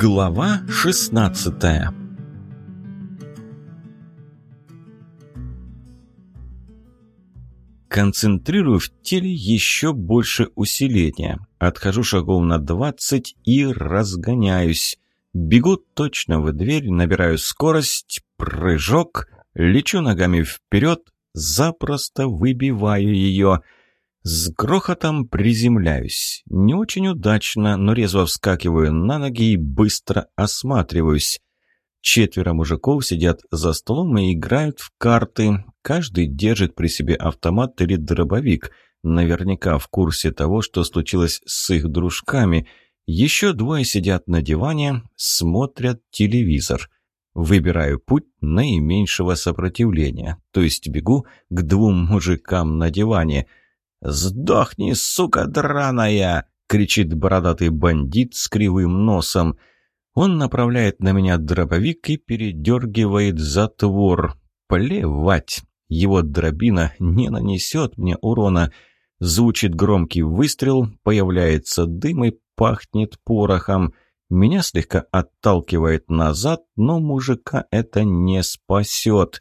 Глава 16 Концентрирую в теле еще больше усиления. Отхожу шагов на 20 и разгоняюсь. Бегу точно в дверь, набираю скорость, прыжок, лечу ногами вперед, запросто выбиваю ее – с грохотом приземляюсь. Не очень удачно, но резво вскакиваю на ноги и быстро осматриваюсь. Четверо мужиков сидят за столом и играют в карты. Каждый держит при себе автомат или дробовик. Наверняка в курсе того, что случилось с их дружками. Еще двое сидят на диване, смотрят телевизор. Выбираю путь наименьшего сопротивления, то есть бегу к двум мужикам на диване – «Сдохни, сука драная!» — кричит бородатый бандит с кривым носом. Он направляет на меня дробовик и передергивает затвор. Плевать! Его дробина не нанесет мне урона. Звучит громкий выстрел, появляется дым и пахнет порохом. Меня слегка отталкивает назад, но мужика это не спасет.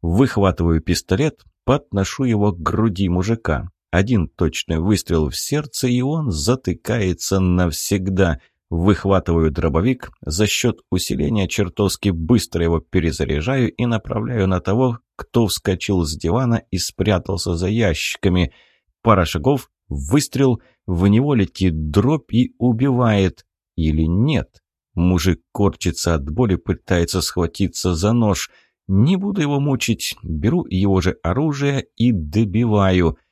Выхватываю пистолет, подношу его к груди мужика. Один точный выстрел в сердце, и он затыкается навсегда. Выхватываю дробовик, за счет усиления чертовски быстро его перезаряжаю и направляю на того, кто вскочил с дивана и спрятался за ящиками. Пара шагов, выстрел, в него летит дробь и убивает. Или нет? Мужик корчится от боли, пытается схватиться за нож. Не буду его мучить, беру его же оружие и добиваю –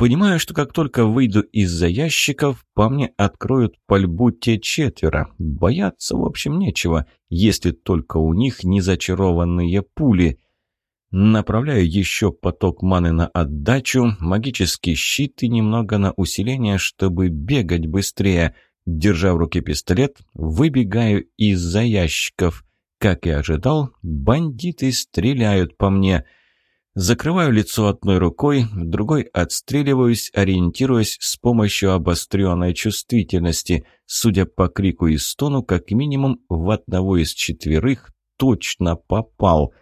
Понимаю, что как только выйду из-за ящиков, по мне откроют пальбу те четверо. Бояться, в общем, нечего, если только у них не зачарованные пули. Направляю еще поток маны на отдачу, магический щит и немного на усиление, чтобы бегать быстрее. Держа в руке пистолет, выбегаю из-за ящиков. Как и ожидал, бандиты стреляют по мне – Закрываю лицо одной рукой, другой отстреливаюсь, ориентируясь с помощью обостренной чувствительности. Судя по крику и стону, как минимум в одного из четверых точно попал.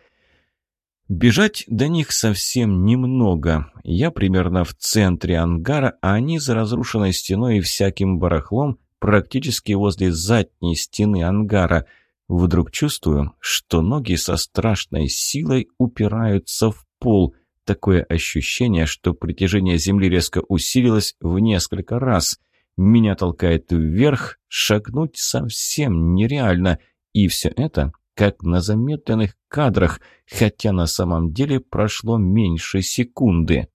Бежать до них совсем немного. Я примерно в центре ангара, а они за разрушенной стеной и всяким барахлом практически возле задней стены ангара. Вдруг чувствую, что ноги со страшной силой упираются в пол. Такое ощущение, что притяжение Земли резко усилилось в несколько раз. Меня толкает вверх, шагнуть совсем нереально. И все это как на замедленных кадрах, хотя на самом деле прошло меньше секунды.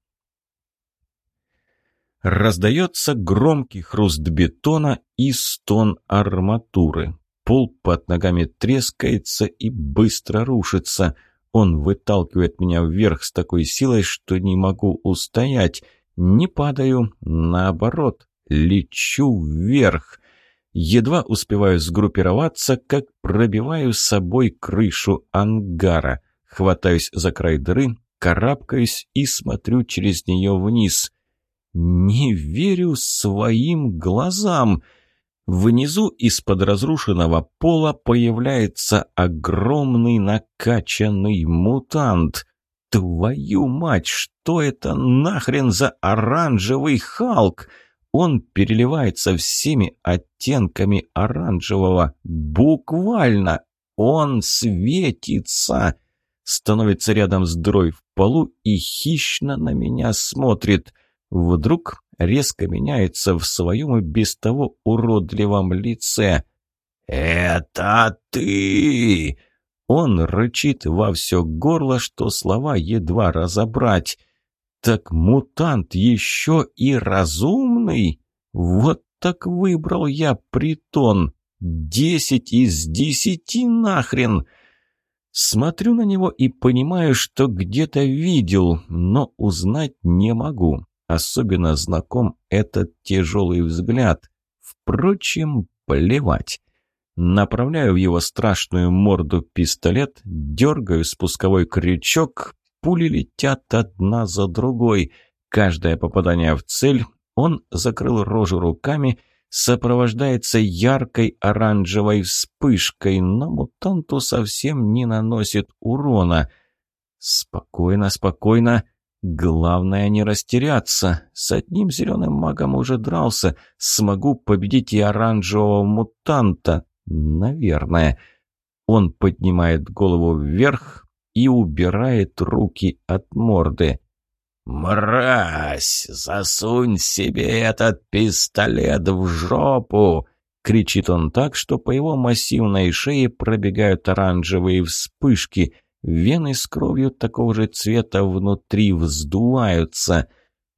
Раздается громкий хруст бетона и стон арматуры. Пол под ногами трескается и быстро рушится – он выталкивает меня вверх с такой силой, что не могу устоять. Не падаю, наоборот, лечу вверх. Едва успеваю сгруппироваться, как пробиваю с собой крышу ангара. Хватаюсь за край дыры, карабкаюсь и смотрю через нее вниз. Не верю своим глазам. Внизу из-под разрушенного пола появляется огромный накачанный мутант. Твою мать, что это нахрен за оранжевый Халк? Он переливается всеми оттенками оранжевого. Буквально. Он светится. Становится рядом с дрой в полу и хищно на меня смотрит. Вдруг резко меняется в своем и без того уродливом лице. «Это ты!» Он рычит во все горло, что слова едва разобрать. «Так мутант еще и разумный? Вот так выбрал я притон! Десять из десяти нахрен!» Смотрю на него и понимаю, что где-то видел, но узнать не могу. Особенно знаком этот тяжелый взгляд. Впрочем, плевать. Направляю в его страшную морду пистолет, дергаю спусковой крючок, пули летят одна за другой. Каждое попадание в цель, он закрыл рожу руками, сопровождается яркой оранжевой вспышкой, но мутанту совсем не наносит урона. Спокойно, спокойно. Главное не растеряться. С одним зеленым магом уже дрался. Смогу победить и оранжевого мутанта. Наверное. Он поднимает голову вверх и убирает руки от морды. «Мразь! Засунь себе этот пистолет в жопу!» Кричит он так, что по его массивной шее пробегают оранжевые вспышки. Вены с кровью такого же цвета внутри вздуваются.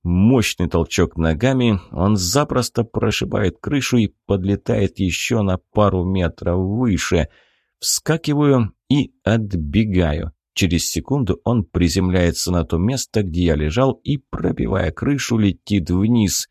Мощный толчок ногами, он запросто прошибает крышу и подлетает еще на пару метров выше. Вскакиваю и отбегаю. Через секунду он приземляется на то место, где я лежал, и, пробивая крышу, летит вниз.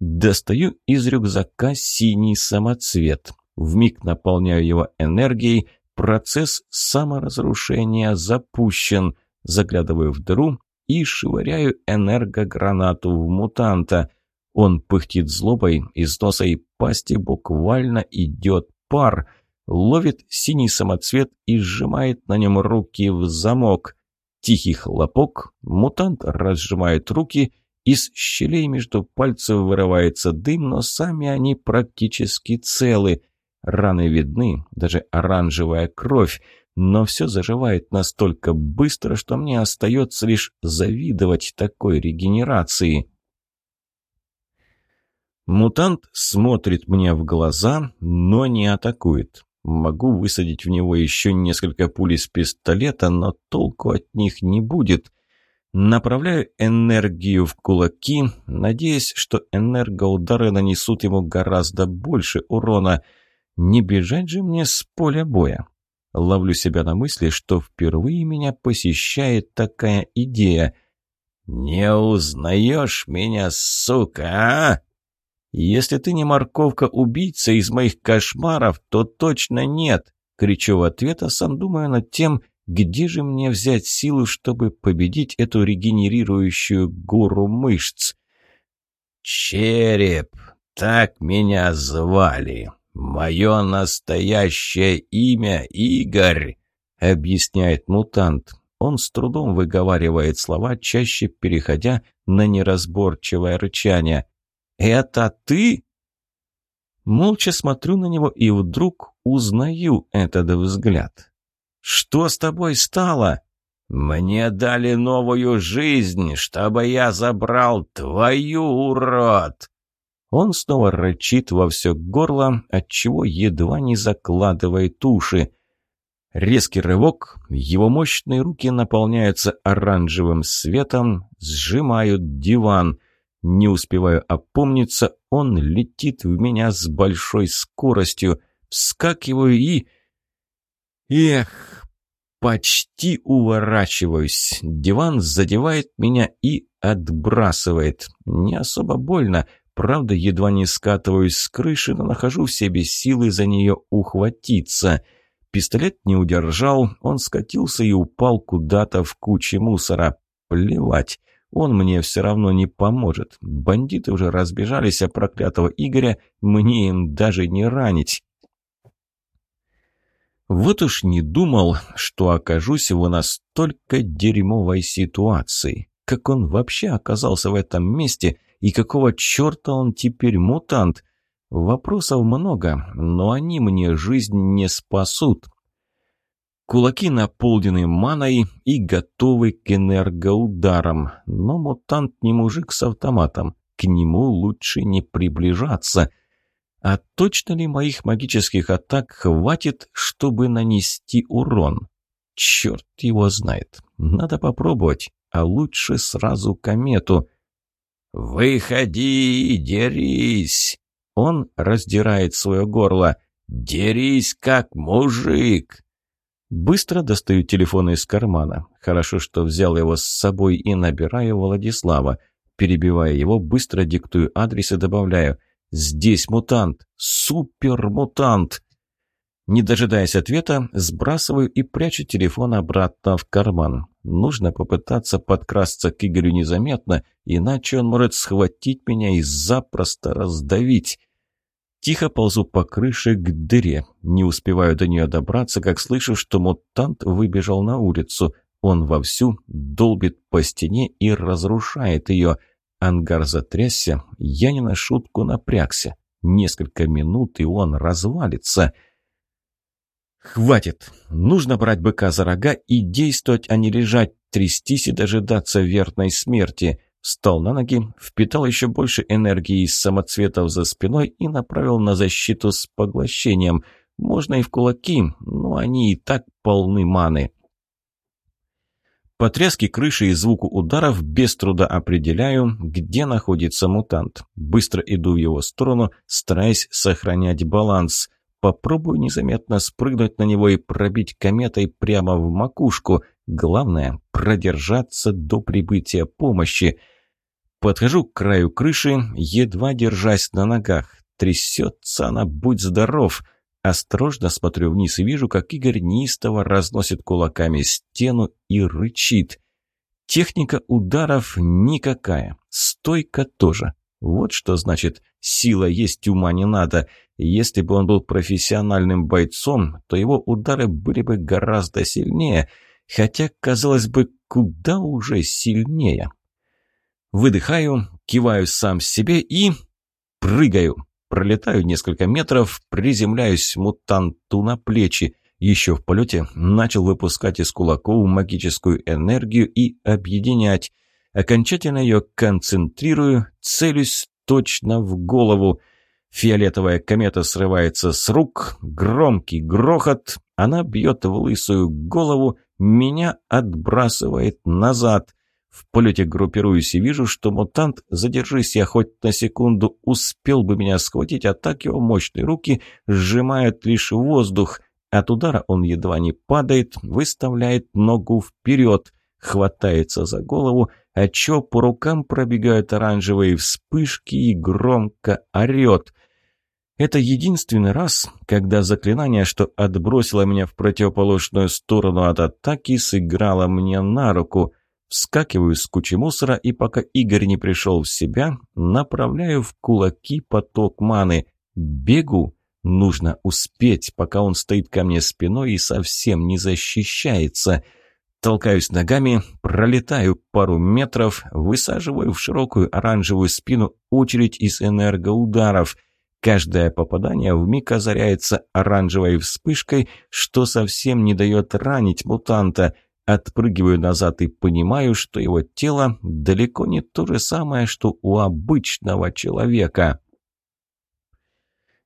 Достаю из рюкзака синий самоцвет. Вмиг наполняю его энергией, Процесс саморазрушения запущен. Заглядываю в дыру и швыряю энергогранату в мутанта. Он пыхтит злобой, из носа и пасти буквально идет пар. Ловит синий самоцвет и сжимает на нем руки в замок. Тихий хлопок, мутант разжимает руки, из щелей между пальцев вырывается дым, но сами они практически целы – Раны видны, даже оранжевая кровь, но все заживает настолько быстро, что мне остается лишь завидовать такой регенерации. Мутант смотрит мне в глаза, но не атакует. Могу высадить в него еще несколько пуль из пистолета, но толку от них не будет. Направляю энергию в кулаки, надеясь, что энергоудары нанесут ему гораздо больше урона – не бежать же мне с поля боя. Ловлю себя на мысли, что впервые меня посещает такая идея. «Не узнаешь меня, сука, а?» «Если ты не морковка-убийца из моих кошмаров, то точно нет!» Кричу в ответ, а сам думаю над тем, где же мне взять силу, чтобы победить эту регенерирующую гору мышц. «Череп! Так меня звали!» «Мое настоящее имя Игорь», — объясняет мутант. Он с трудом выговаривает слова, чаще переходя на неразборчивое рычание. «Это ты?» Молча смотрю на него и вдруг узнаю этот взгляд. «Что с тобой стало?» «Мне дали новую жизнь, чтобы я забрал твою, урод!» Он снова рычит во все горло, отчего едва не закладывает уши. Резкий рывок, его мощные руки наполняются оранжевым светом, сжимают диван. Не успеваю опомниться, он летит в меня с большой скоростью. Вскакиваю и... Эх, почти уворачиваюсь. Диван задевает меня и отбрасывает. Не особо больно, Правда, едва не скатываюсь с крыши, но нахожу в себе силы за нее ухватиться. Пистолет не удержал, он скатился и упал куда-то в куче мусора. Плевать, он мне все равно не поможет. Бандиты уже разбежались, а проклятого Игоря мне им даже не ранить. Вот уж не думал, что окажусь в настолько дерьмовой ситуации. Как он вообще оказался в этом месте и какого черта он теперь мутант? Вопросов много, но они мне жизнь не спасут. Кулаки наполнены маной и готовы к энергоударам. Но мутант не мужик с автоматом. К нему лучше не приближаться. А точно ли моих магических атак хватит, чтобы нанести урон? Черт его знает. Надо попробовать, а лучше сразу комету. «Выходи дерись!» Он раздирает свое горло. «Дерись, как мужик!» Быстро достаю телефон из кармана. Хорошо, что взял его с собой и набираю Владислава. Перебивая его, быстро диктую адрес и добавляю «Здесь мутант! Супер-мутант!» Не дожидаясь ответа, сбрасываю и прячу телефон обратно в карман. Нужно попытаться подкрасться к Игорю незаметно, иначе он может схватить меня и запросто раздавить. Тихо ползу по крыше к дыре. Не успеваю до нее добраться, как слышу, что мутант выбежал на улицу. Он вовсю долбит по стене и разрушает ее. Ангар затрясся, я не на шутку напрягся. Несколько минут, и он развалится. «Хватит! Нужно брать быка за рога и действовать, а не лежать, трястись и дожидаться верной смерти». Встал на ноги, впитал еще больше энергии из самоцветов за спиной и направил на защиту с поглощением. Можно и в кулаки, но они и так полны маны. По тряске крыши и звуку ударов без труда определяю, где находится мутант. Быстро иду в его сторону, стараясь сохранять баланс. Попробую незаметно спрыгнуть на него и пробить кометой прямо в макушку. Главное – продержаться до прибытия помощи. Подхожу к краю крыши, едва держась на ногах. Трясется она, будь здоров – Осторожно смотрю вниз и вижу, как Игорь неистово разносит кулаками стену и рычит. Техника ударов никакая, стойка тоже. Вот что значит «сила есть, ума не надо». Если бы он был профессиональным бойцом, то его удары были бы гораздо сильнее, хотя, казалось бы, куда уже сильнее. Выдыхаю, киваю сам себе и прыгаю. Пролетаю несколько метров, приземляюсь мутанту на плечи. Еще в полете начал выпускать из кулаков магическую энергию и объединять. Окончательно ее концентрирую, целюсь точно в голову. Фиолетовая комета срывается с рук, громкий грохот, она бьет в лысую голову, меня отбрасывает назад. В полете группируюсь и вижу, что мутант, задержись я хоть на секунду, успел бы меня схватить, а так его мощные руки сжимают лишь воздух. От удара он едва не падает, выставляет ногу вперед, хватается за голову, отчего по рукам пробегают оранжевые вспышки и громко орет. Это единственный раз, когда заклинание, что отбросило меня в противоположную сторону от атаки, сыграло мне на руку — Вскакиваю с кучи мусора и пока Игорь не пришел в себя, направляю в кулаки поток маны. Бегу. Нужно успеть, пока он стоит ко мне спиной и совсем не защищается. Толкаюсь ногами, пролетаю пару метров, высаживаю в широкую оранжевую спину очередь из энергоударов. Каждое попадание вмиг озаряется оранжевой вспышкой, что совсем не дает ранить мутанта – Отпрыгиваю назад и понимаю, что его тело далеко не то же самое, что у обычного человека.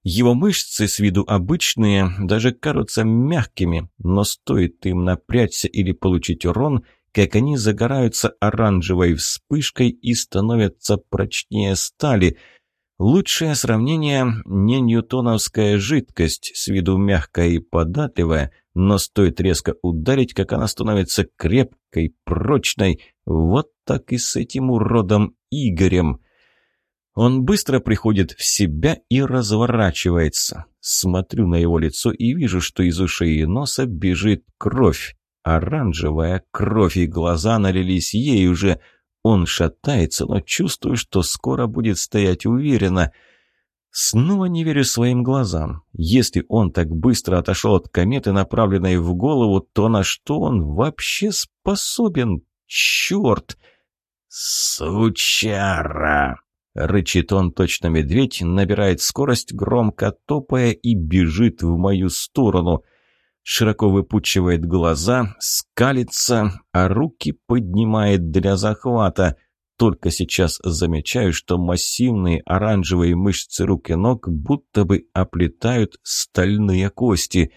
Его мышцы с виду обычные, даже кажутся мягкими, но стоит им напрячься или получить урон, как они загораются оранжевой вспышкой и становятся прочнее стали. Лучшее сравнение – не ньютоновская жидкость, с виду мягкая и податливая, но стоит резко ударить, как она становится крепкой, прочной. Вот так и с этим уродом Игорем. Он быстро приходит в себя и разворачивается. Смотрю на его лицо и вижу, что из ушей и носа бежит кровь. Оранжевая кровь, и глаза налились ей уже. Он шатается, но чувствую, что скоро будет стоять уверенно – Снова не верю своим глазам. Если он так быстро отошел от кометы, направленной в голову, то на что он вообще способен? Черт! «Сучара!» — рычит он точно медведь, набирает скорость, громко топая и бежит в мою сторону. Широко выпучивает глаза, скалится, а руки поднимает для захвата — только сейчас замечаю, что массивные оранжевые мышцы рук и ног будто бы оплетают стальные кости.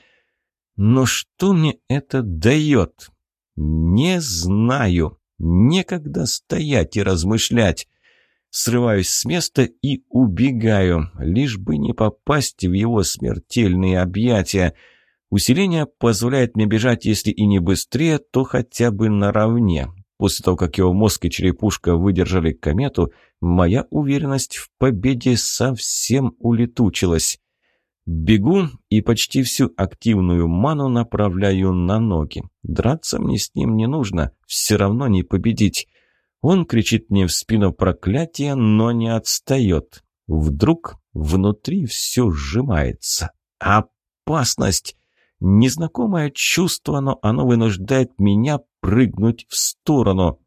Но что мне это дает? Не знаю. Некогда стоять и размышлять. Срываюсь с места и убегаю, лишь бы не попасть в его смертельные объятия. Усиление позволяет мне бежать, если и не быстрее, то хотя бы наравне. После того, как его мозг и черепушка выдержали комету, моя уверенность в победе совсем улетучилась. Бегу и почти всю активную ману направляю на ноги. Драться мне с ним не нужно, все равно не победить. Он кричит мне в спину проклятия, но не отстает. Вдруг Внутри все сжимается. Опасность! Незнакомое чувство, но оно вынуждает меня прыгнуть в сторону.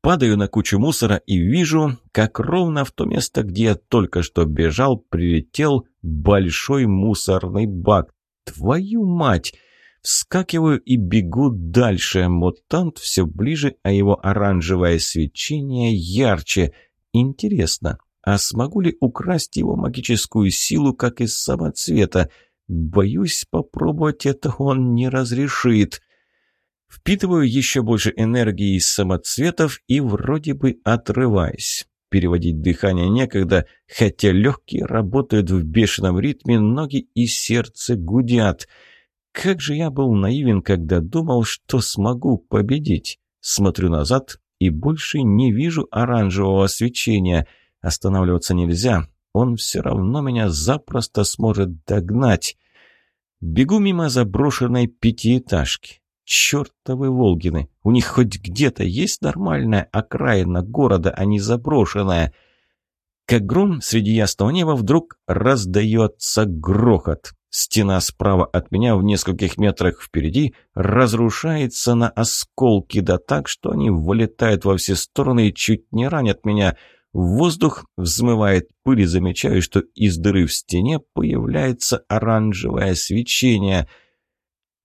Падаю на кучу мусора и вижу, как ровно в то место, где я только что бежал, прилетел большой мусорный бак. Твою мать! Вскакиваю и бегу дальше. Мутант все ближе, а его оранжевое свечение ярче. Интересно, а смогу ли украсть его магическую силу, как из самоцвета? Боюсь, попробовать это он не разрешит. Впитываю еще больше энергии из самоцветов и вроде бы отрываюсь. Переводить дыхание некогда, хотя легкие работают в бешеном ритме, ноги и сердце гудят. Как же я был наивен, когда думал, что смогу победить. Смотрю назад и больше не вижу оранжевого свечения. Останавливаться нельзя, он все равно меня запросто сможет догнать. Бегу мимо заброшенной пятиэтажки. Чертовы Волгины! У них хоть где-то есть нормальная окраина города, а не заброшенная. Как гром среди ясного неба вдруг раздается грохот. Стена справа от меня в нескольких метрах впереди разрушается на осколки, да так, что они вылетают во все стороны и чуть не ранят меня. В воздух взмывает пыль и замечаю, что из дыры в стене появляется оранжевое свечение.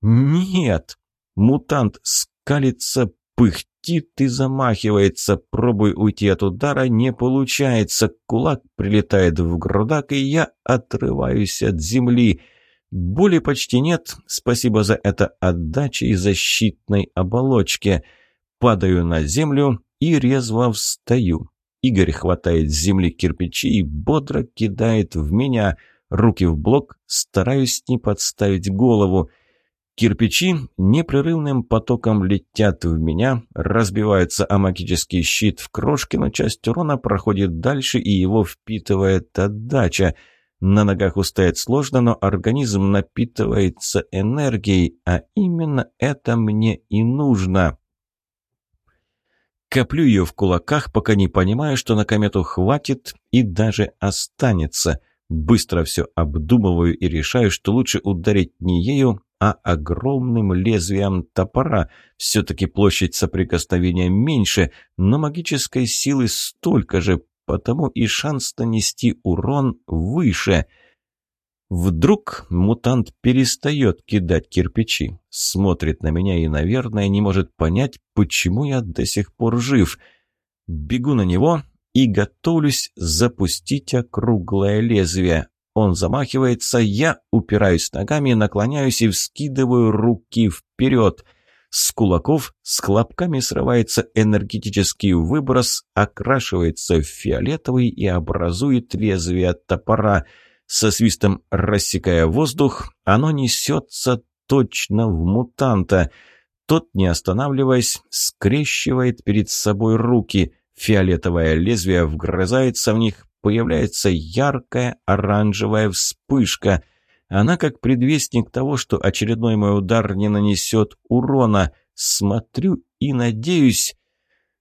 «Нет!» Мутант скалится, пыхтит и замахивается. Пробуй уйти от удара, не получается. Кулак прилетает в грудак, и я отрываюсь от земли. Боли почти нет, спасибо за это отдачи и защитной оболочке. Падаю на землю и резво встаю. Игорь хватает с земли кирпичи и бодро кидает в меня. Руки в блок, стараюсь не подставить голову. Кирпичи непрерывным потоком летят в меня, разбиваются о магический щит в крошке, но часть урона проходит дальше и его впитывает отдача. На ногах устоять сложно, но организм напитывается энергией, а именно это мне и нужно. Коплю ее в кулаках, пока не понимаю, что на комету хватит и даже останется. Быстро все обдумываю и решаю, что лучше ударить не ею, а огромным лезвием топора. Все-таки площадь соприкосновения меньше, но магической силы столько же, потому и шанс нанести урон выше. Вдруг мутант перестает кидать кирпичи, смотрит на меня и, наверное, не может понять, почему я до сих пор жив. Бегу на него и готовлюсь запустить округлое лезвие. Он замахивается, я упираюсь ногами, наклоняюсь и вскидываю руки вперед. С кулаков с хлопками срывается энергетический выброс, окрашивается в фиолетовый и образует лезвие топора. Со свистом рассекая воздух, оно несется точно в мутанта. Тот, не останавливаясь, скрещивает перед собой руки. Фиолетовое лезвие вгрызается в них, появляется яркая оранжевая вспышка. Она как предвестник того, что очередной мой удар не нанесет урона. Смотрю и надеюсь...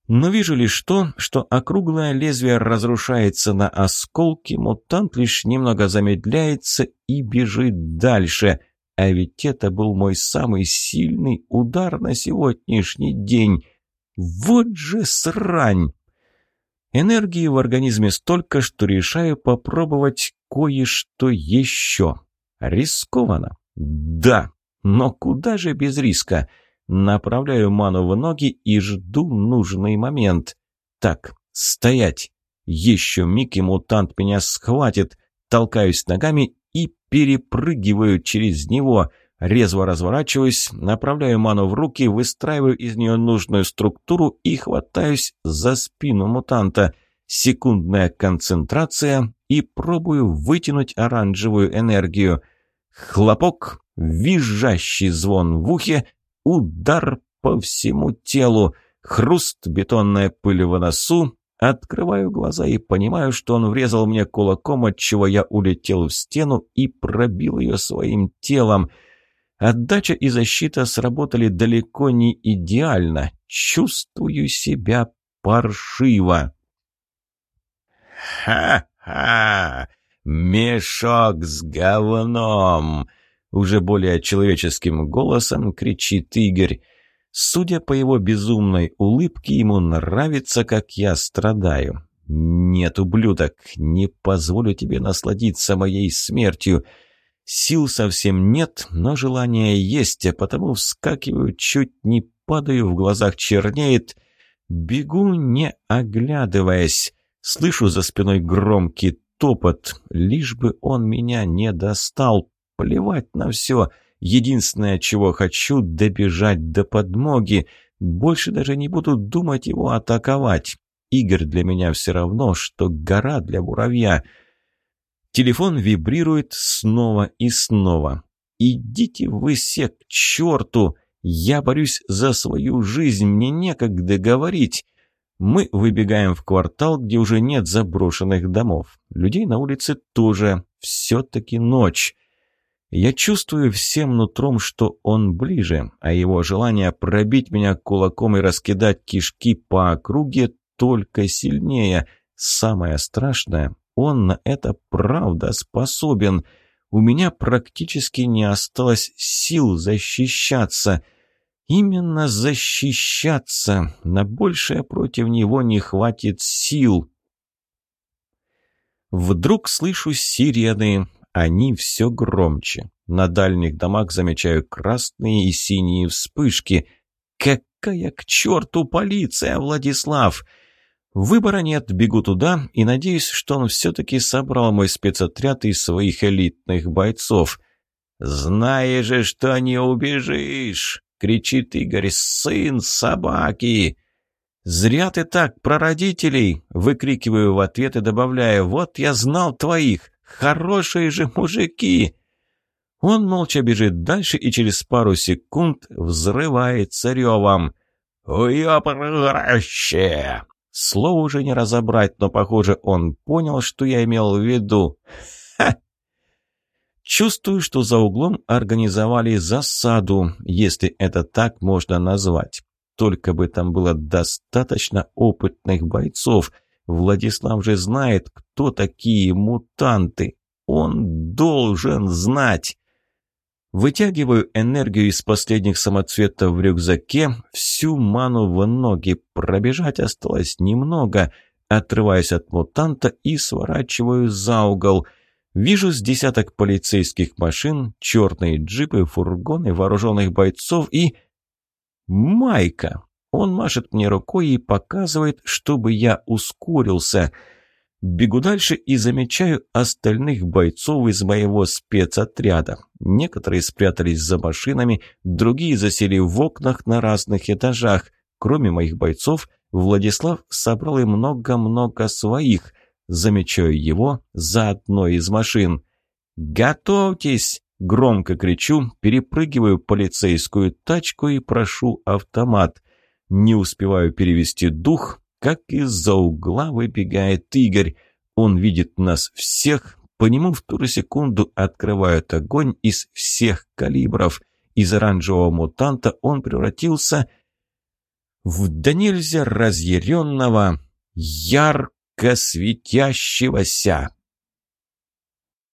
Но вижу лишь то, что округлое лезвие разрушается на осколки, мутант лишь немного замедляется и бежит дальше. А ведь это был мой самый сильный удар на сегодняшний день. Вот же срань! Энергии в организме столько, что решаю попробовать кое-что еще. Рискованно. Да, но куда же без риска? Направляю ману в ноги и жду нужный момент. Так, стоять. Еще миг и мутант меня схватит. Толкаюсь ногами и перепрыгиваю через него – Резво разворачиваюсь, направляю ману в руки, выстраиваю из нее нужную структуру и хватаюсь за спину мутанта. Секундная концентрация и пробую вытянуть оранжевую энергию. Хлопок, визжащий звон в ухе, удар по всему телу, хруст, бетонная пыль в носу, Открываю глаза и понимаю, что он врезал мне кулаком, от чего я улетел в стену и пробил ее своим телом – Отдача и защита сработали далеко не идеально. Чувствую себя паршиво. «Ха! Мешок с говном!» Уже более человеческим голосом кричит Игорь. Судя по его безумной улыбке, ему нравится, как я страдаю. «Нет, ублюдок, не позволю тебе насладиться моей смертью. Сил совсем нет, но желание есть, а потому вскакиваю, чуть не падаю, в глазах чернеет. Бегу, не оглядываясь. Слышу за спиной громкий топот, лишь бы он меня не достал. Плевать на все. Единственное, чего хочу, добежать до подмоги. Больше даже не буду думать его атаковать. Игорь для меня все равно, что гора для муравья. Телефон вибрирует снова и снова. «Идите вы все к черту! Я борюсь за свою жизнь, мне некогда говорить!» Мы выбегаем в квартал, где уже нет заброшенных домов. Людей на улице тоже. Все-таки ночь. Я чувствую всем нутром, что он ближе, а его желание пробить меня кулаком и раскидать кишки по округе только сильнее. Самое страшное, он на это правда способен. У меня практически не осталось сил защищаться. Именно защищаться. На большее против него не хватит сил. Вдруг слышу сирены. Они все громче. На дальних домах замечаю красные и синие вспышки. Какая к черту полиция, Владислав! Выбора нет, бегу туда и надеюсь, что он все-таки собрал мой спецотряд из своих элитных бойцов. «Знаешь же, что не убежишь!» — кричит Игорь. «Сын собаки!» «Зря ты так про родителей!» — выкрикиваю в ответ и добавляю. «Вот я знал твоих! Хорошие же мужики!» Он молча бежит дальше и через пару секунд взрывается ревом. «Уёпрще!» Слово уже не разобрать, но, похоже, он понял, что я имел в виду. Чувствую, что за углом организовали засаду, если это так можно назвать. Только бы там было достаточно опытных бойцов. Владислав же знает, кто такие мутанты. Он должен знать. Вытягиваю энергию из последних самоцветов в рюкзаке, всю ману в ноги. Пробежать осталось немного. Отрываюсь от мутанта и сворачиваю за угол. Вижу с десяток полицейских машин, черные джипы, фургоны, вооруженных бойцов и... Майка! Он машет мне рукой и показывает, чтобы я ускорился — Бегу дальше и замечаю остальных бойцов из моего спецотряда. Некоторые спрятались за машинами, другие засели в окнах на разных этажах. Кроме моих бойцов, Владислав собрал и много-много своих. Замечаю его за одной из машин. «Готовьтесь!» – громко кричу, перепрыгиваю полицейскую тачку и прошу автомат. Не успеваю перевести дух, как из-за угла выбегает Игорь. Он видит нас всех, по нему в ту же секунду открывают огонь из всех калибров. Из оранжевого мутанта он превратился в да нельзя разъяренного, ярко светящегося